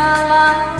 啦